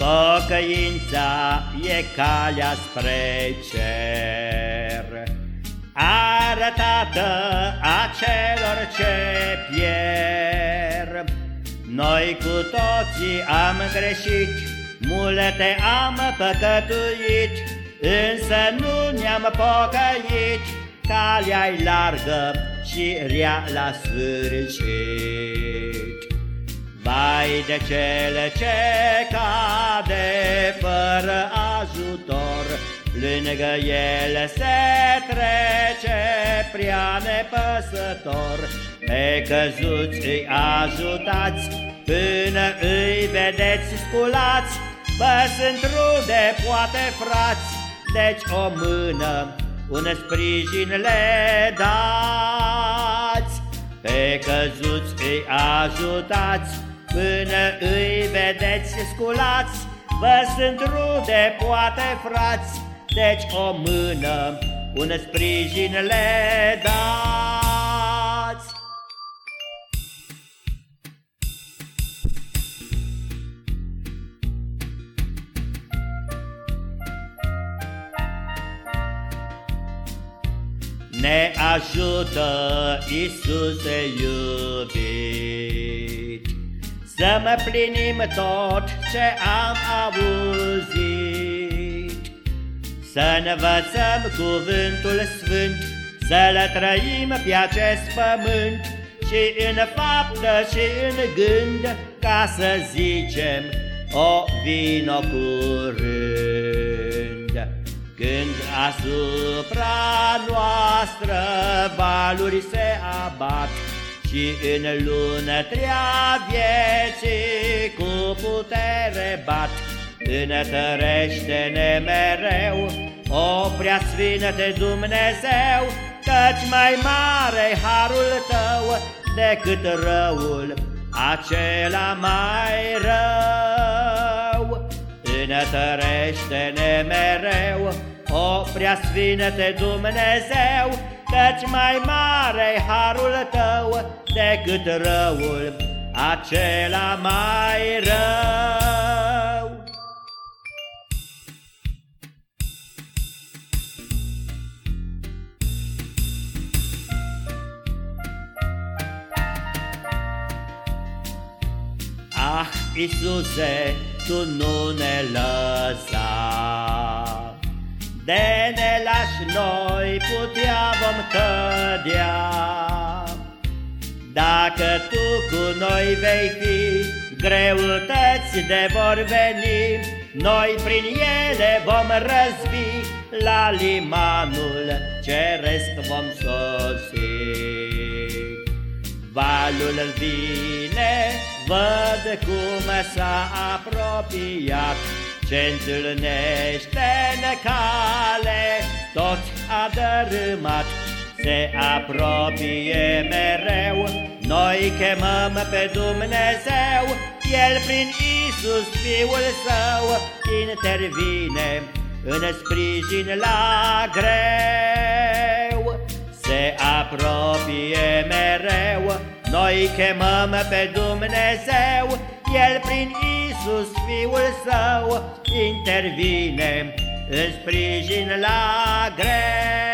Pocăința e calea spre cer. Arătată acelor ce pierd. Noi cu toții am greșit Multe am păcătuit Însă nu ne-am pocăit. Calea-i largă și rea la sfârșit Vai de cele ce cade fără ajutor, Lângă ele se trece prea nepăsător. Pe căzuți îi ajutați, până îi vedeți sculați, Bă, sunt rude, poate frați, deci o mână, un sprijin le dați. Pe căzuți îi ajutați, Până îi vedeți sculați, Vă sunt rude, poate frați, Deci o mână, un sprijin le dați. Ne ajută Iisuse iubit. Să mă plinim tot ce am auzit. Să învățăm cuvântul sfânt Să-l trăim pe acest pământ. Și în faptă și în gând Ca să zicem o vino curând. Când asupra noastră valuri se abat și în lună trea vieții cu putere bat, Înătărește-ne mereu, o prea sfină-te Dumnezeu, Căci mai mare harul tău decât răul, acela mai rău. Înătărește-ne mereu, o prea sfină-te Dumnezeu, Căci mai mare harul tău decât răul, acela mai rău. Ah, Iisuse, Tu nu ne lăsa de ne lași noi putea vom cădea. Dacă Tu cu noi vei fi, greutăți de vor veni, Noi prin ele vom răzbi, la limanul ceresc vom sosi. Valul vine, văd cum s-a apropiat, ce întâlnește în cale, toți a dărâmat, se apropie mereu, noi chemăm pe Dumnezeu, El prin Isus Fiul Său intervine în sprijin la greu. Se apropie mereu, noi chemăm pe Dumnezeu, El prin Isus Fiul Său intervine în sprijin la greu.